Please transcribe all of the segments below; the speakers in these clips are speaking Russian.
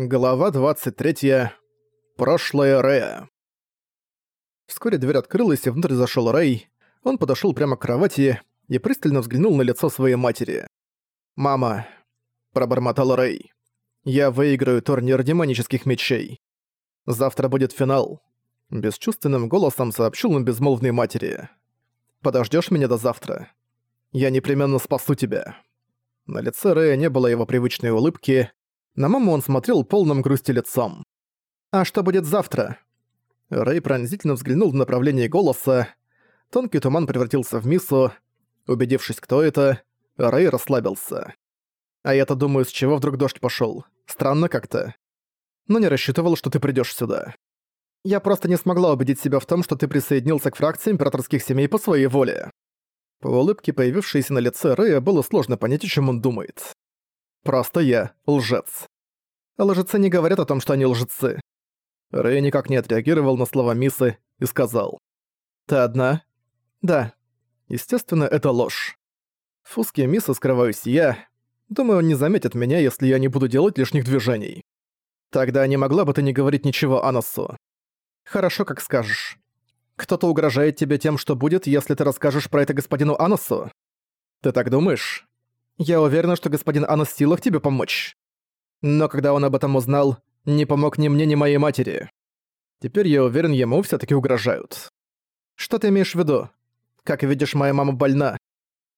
Глава 23. Прошлое Рэя. Вскоре дверь открылась, и внутрь зашел Рэй. Он подошел прямо к кровати и пристально взглянул на лицо своей матери. «Мама», — пробормотал Рэй, — «я выиграю турнир демонических мечей. Завтра будет финал». Бесчувственным голосом сообщил он безмолвной матери. Подождешь меня до завтра? Я непременно спасу тебя». На лице Рэя не было его привычной улыбки, на маму он смотрел полным грусти лицом. «А что будет завтра?» Рэй пронзительно взглянул в направлении голоса. Тонкий туман превратился в мису. Убедившись, кто это, Рэй расслабился. «А я-то думаю, с чего вдруг дождь пошёл. Странно как-то. Но не рассчитывал, что ты придёшь сюда. Я просто не смогла убедить себя в том, что ты присоединился к фракции императорских семей по своей воле». По улыбке, появившейся на лице Рэя, было сложно понять, о чем он думает. Просто я лжец. Лжецы не говорят о том, что они лжецы. Рэй никак не отреагировал на слова Мисы и сказал. «Ты одна?» «Да». Естественно, это ложь. В узкие Мисы скрываюсь я. Думаю, он не заметит меня, если я не буду делать лишних движений. Тогда не могла бы ты не говорить ничего Анасу. Хорошо, как скажешь. Кто-то угрожает тебе тем, что будет, если ты расскажешь про это господину Анасу? Ты так думаешь? Я уверена, что господин Анас в силах тебе помочь. Но когда он об этом узнал, не помог ни мне, ни моей матери. Теперь я уверен, ему все таки угрожают. Что ты имеешь в виду? Как видишь, моя мама больна.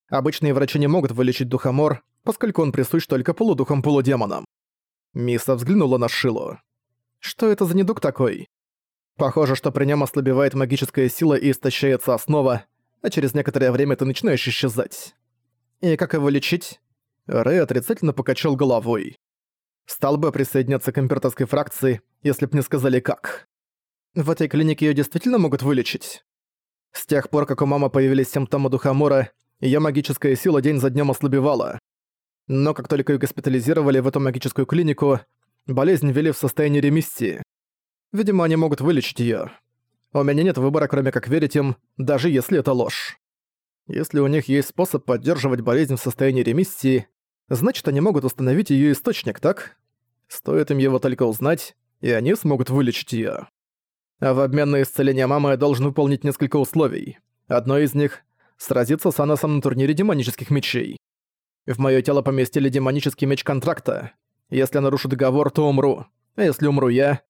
Обычные врачи не могут вылечить духомор, поскольку он присущ только полудухом-полудемонам. Миса взглянула на Шилу. Что это за недуг такой? Похоже, что при нем ослабевает магическая сила и истощается основа, а через некоторое время ты начинаешь исчезать. И как его лечить? Рэй отрицательно покачал головой. Стал бы присоединяться к императорской фракции, если б не сказали как. В этой клинике её действительно могут вылечить? С тех пор, как у мамы появились симптомы Духомора, её магическая сила день за днём ослабевала. Но как только её госпитализировали в эту магическую клинику, болезнь ввели в состояние ремиссии. Видимо, они могут вылечить её. У меня нет выбора, кроме как верить им, даже если это ложь. Если у них есть способ поддерживать болезнь в состоянии ремиссии, значит они могут установить её источник, так? Стоит им его только узнать, и они смогут вылечить её. А в обмен на исцеление мамы я должен выполнить несколько условий. Одно из них — сразиться с Анасом на турнире демонических мечей. В моё тело поместили демонический меч контракта. Если я нарушу договор, то умру. А если умру я,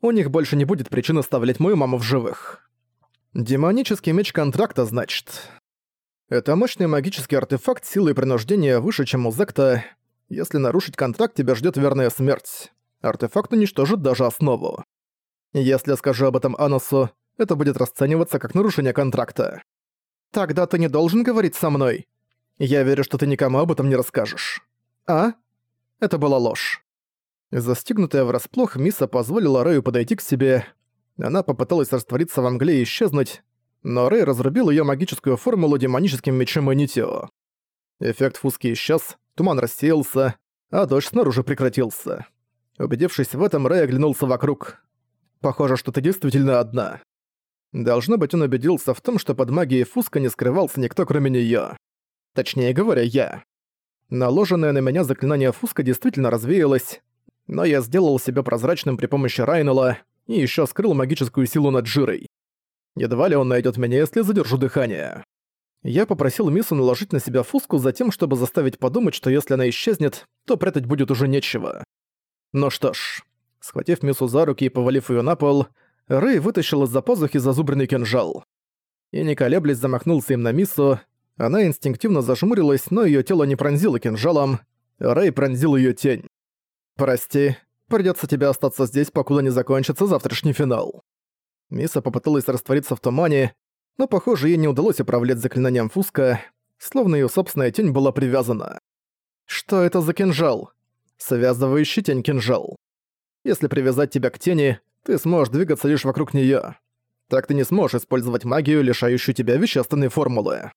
у них больше не будет причин оставлять мою маму в живых. Демонический меч контракта, значит. Это мощный магический артефакт силы и принуждения выше, чем у Зекта. Если нарушить контракт, тебя ждет верная смерть. Артефакт уничтожит даже основу. Если я скажу об этом Аносу, это будет расцениваться как нарушение контракта. Тогда ты не должен говорить со мной. Я верю, что ты никому об этом не расскажешь. А? Это была ложь. Застигнутая врасплох, Миса позволила Рэю подойти к себе. Она попыталась раствориться во мгле и исчезнуть, но Рэй разрубил её магическую формулу демоническим мечом Энитио. Эффект фуски исчез, туман рассеялся, а дождь снаружи прекратился. Убедившись в этом, Рэй оглянулся вокруг. «Похоже, что ты действительно одна». Должно быть, он убедился в том, что под магией Фуска не скрывался никто, кроме неё. Точнее говоря, я. Наложенное на меня заклинание Фуска действительно развеялось, но я сделал себя прозрачным при помощи Райнела и ещё скрыл магическую силу над Жирой. Едва ли он найдет меня, если задержу дыхание. Я попросил Мису наложить на себя фуску за тем, чтобы заставить подумать, что если она исчезнет, то прятать будет уже нечего. Ну что ж, схватив Мису за руки и повалив ее на пол, Рэй вытащил из-за пазухи зазубренный кинжал. И не колеблясь замахнулся им на Мису, она инстинктивно зажмурилась, но ее тело не пронзило кинжалом, Рэй пронзил ее тень. «Прости, придется тебе остаться здесь, покуда не закончится завтрашний финал». Миса попыталась раствориться в тумане, но, похоже, ей не удалось управлять заклинанием Фуска, словно ее собственная тень была привязана. Что это за кинжал? Связывающий тень кинжал. Если привязать тебя к тени, ты сможешь двигаться лишь вокруг нее. Так ты не сможешь использовать магию, лишающую тебя вещественной формулы.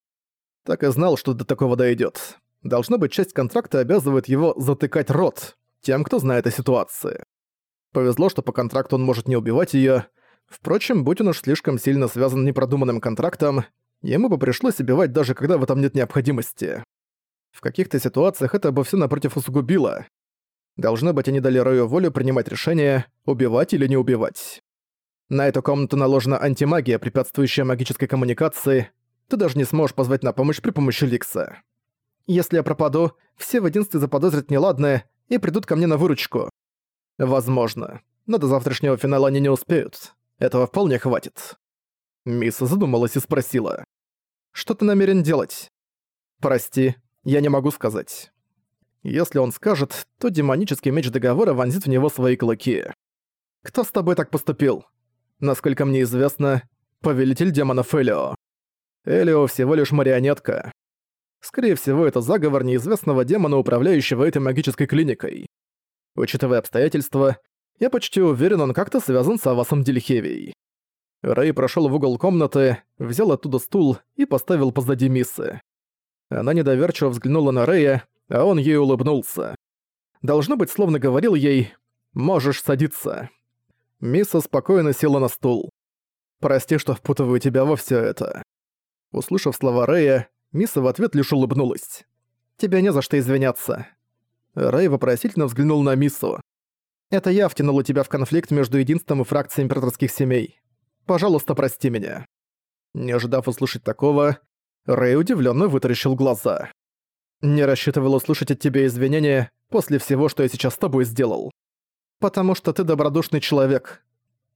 Так и знал, что до такого дойдет. Должно быть, часть контракта обязывает его затыкать рот тем, кто знает о ситуации. Повезло, что по контракту он может не убивать ее, Впрочем, будь он уж слишком сильно связан непродуманным контрактом, ему бы пришлось убивать даже когда в этом нет необходимости. В каких-то ситуациях это бы все напротив усугубило. Должно быть, они дали Рэю волю принимать решение, убивать или не убивать. На эту комнату наложена антимагия, препятствующая магической коммуникации. Ты даже не сможешь позвать на помощь при помощи Ликса. Если я пропаду, все в единстве заподозрят неладное и придут ко мне на выручку. Возможно. Но до завтрашнего финала они не успеют. Этого вполне хватит. Мисс задумалась и спросила. «Что ты намерен делать?» «Прости, я не могу сказать». Если он скажет, то демонический меч договора вонзит в него свои клыки. «Кто с тобой так поступил?» Насколько мне известно, повелитель демонов Элио. Элио всего лишь марионетка. Скорее всего, это заговор неизвестного демона, управляющего этой магической клиникой. Учитывая обстоятельства, я почти уверен, он как-то связан с Авасом Дельхевией. Рэй прошел в угол комнаты, взял оттуда стул и поставил позади Миссы. Она недоверчиво взглянула на Рэя, а он ей улыбнулся. Должно быть, словно говорил ей «Можешь садиться». Мисса спокойно села на стул. «Прости, что впутываю тебя во все это». Услышав слова Рэя, Мисса в ответ лишь улыбнулась. «Тебя не за что извиняться». Рэй вопросительно взглянул на Миссу. «Это я втянула тебя в конфликт между единством и фракцией императорских семей. Пожалуйста, прости меня». Не ожидав услышать такого, Рэй удивленно вытаращил глаза. «Не рассчитывал услышать от тебя извинения после всего, что я сейчас с тобой сделал. Потому что ты добродушный человек».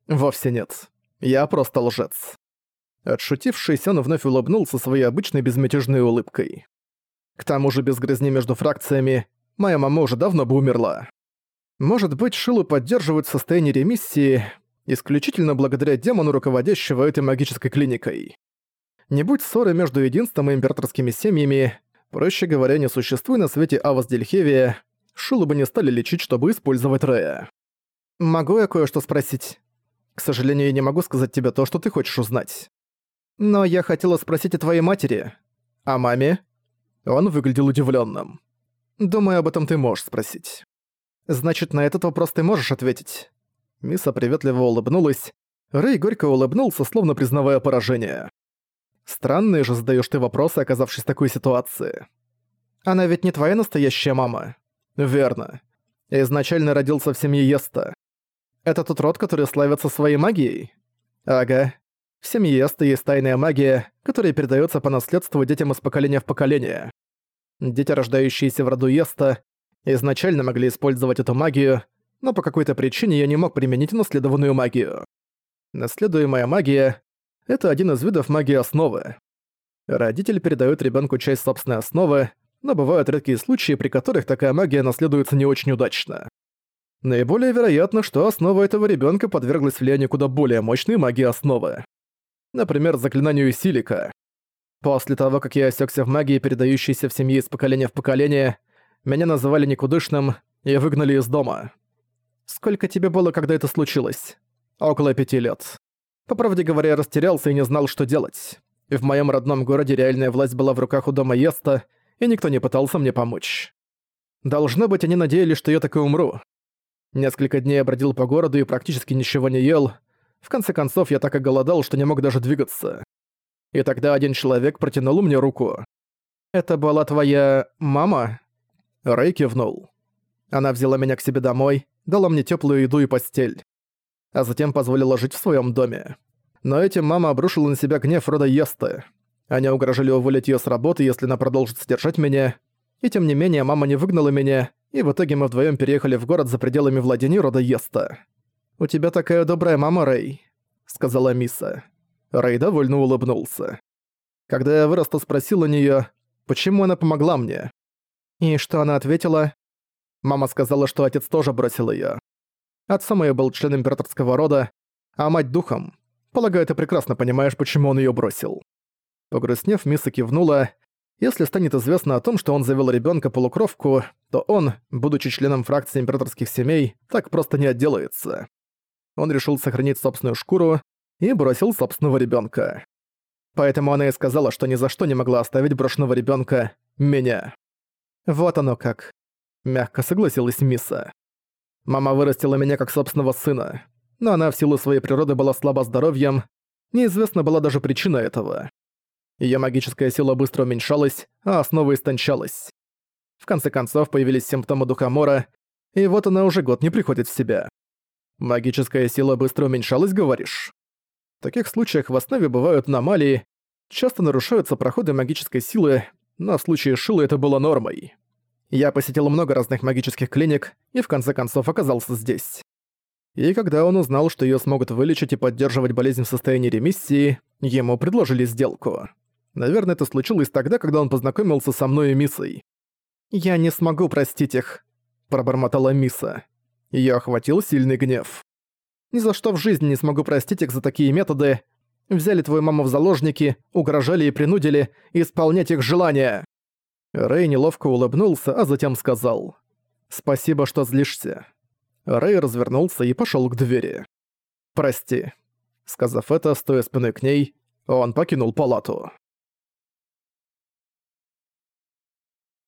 «Вовсе нет. Я просто лжец». Отшутившись, он вновь улыбнулся своей обычной безмятежной улыбкой. К тому же без грызни между фракциями моя мама уже давно бы умерла. Может быть, Шилу поддерживают состояние ремиссии, исключительно благодаря демону, руководящего этой магической клиникой. Не будь ссоры между единством и императорскими семьями, проще говоря, не существуя на свете Авас Дельхевия, Шилу бы не стали лечить, чтобы использовать Рея. «Могу я кое-что спросить?» «К сожалению, я не могу сказать тебе то, что ты хочешь узнать. Но я хотела спросить о твоей матери. О маме?» Он выглядел удивленным. «Думаю, об этом ты можешь спросить». «Значит, на этот вопрос ты можешь ответить?» Миса приветливо улыбнулась. Рэй горько улыбнулся, словно признавая поражение. «Странные же задаешь ты вопросы, оказавшись в такой ситуации. Она ведь не твоя настоящая мама?» «Верно. Изначально родился в семье Еста. Это тот род, который славится своей магией?» «Ага. В семье Еста есть тайная магия, которая передается по наследству детям из поколения в поколение. Дети, рождающиеся в роду Еста, изначально могли использовать эту магию, но по какой-то причине я не мог применить наследованную магию. Наследуемая магия — это один из видов магии основы. Родитель передает ребенку часть собственной основы, но бывают редкие случаи, при которых такая магия наследуется не очень удачно. Наиболее вероятно, что основа этого ребенка подверглась влиянию куда более мощной магии основы. Например, заклинанию Силика. После того, как я осекся в магии, передающейся в семье из поколения в поколение, меня называли никудышным и выгнали из дома. Сколько тебе было, когда это случилось? Около пяти лет. По правде говоря, я растерялся и не знал, что делать. В моем родном городе реальная власть была в руках у дома Еста, и никто не пытался мне помочь. Должно быть, они надеялись, что я так и умру. Несколько дней я бродил по городу и практически ничего не ел. В конце концов, я так и голодал, что не мог даже двигаться. И тогда один человек протянул мне руку. «Это была твоя... мама?» Рэй кивнул. Она взяла меня к себе домой, дала мне теплую еду и постель. А затем позволила жить в своем доме. Но этим мама обрушила на себя гнев рода Есты. Они угрожали уволить ее с работы, если она продолжит содержать меня. И тем не менее, мама не выгнала меня, и в итоге мы вдвоем переехали в город за пределами владений рода Еста. «У тебя такая добрая мама, Рэй», — сказала Миса. Рэй довольно улыбнулся. Когда я вырос, то спросил у неё, почему она помогла мне. И что она ответила? Мама сказала, что отец тоже бросил её. Отцом её был член императорского рода, а мать духом. Полагаю, ты прекрасно понимаешь, почему он её бросил. Погрустнев, Миса кивнула. Если станет известно о том, что он завел ребёнка полукровку, то он, будучи членом фракции императорских семей, так просто не отделается. Он решил сохранить собственную шкуру и бросил собственного ребёнка. Поэтому она и сказала, что ни за что не могла оставить брошенного ребёнка меня. Вот оно как мягко согласилась Миса. Мама вырастила меня как собственного сына, но она в силу своей природы была слаба здоровьем, неизвестна была даже причина этого. Её магическая сила быстро уменьшалась, а основа истончалась. В конце концов появились симптомы духомора, И вот она уже год не приходит в себя. Магическая сила быстро уменьшалась, говоришь? В таких случаях в основе бывают аномалии, часто нарушаются проходы магической силы, но в случае Шилы это было нормой. Я посетил много разных магических клиник и в конце концов оказался здесь. И когда он узнал, что её смогут вылечить и поддерживать болезнь в состоянии ремиссии, ему предложили сделку. Наверное, это случилось тогда, когда он познакомился со мной и Миссой. «Я не смогу простить их», — пробормотала Миса. Её охватил сильный гнев. «Ни за что в жизни не смогу простить их за такие методы. Взяли твою маму в заложники, угрожали и принудили исполнять их желания». Рэй неловко улыбнулся, а затем сказал. «Спасибо, что злишься». Рэй развернулся и пошёл к двери. «Прости». Сказав это, стоя спиной к ней, он покинул палату.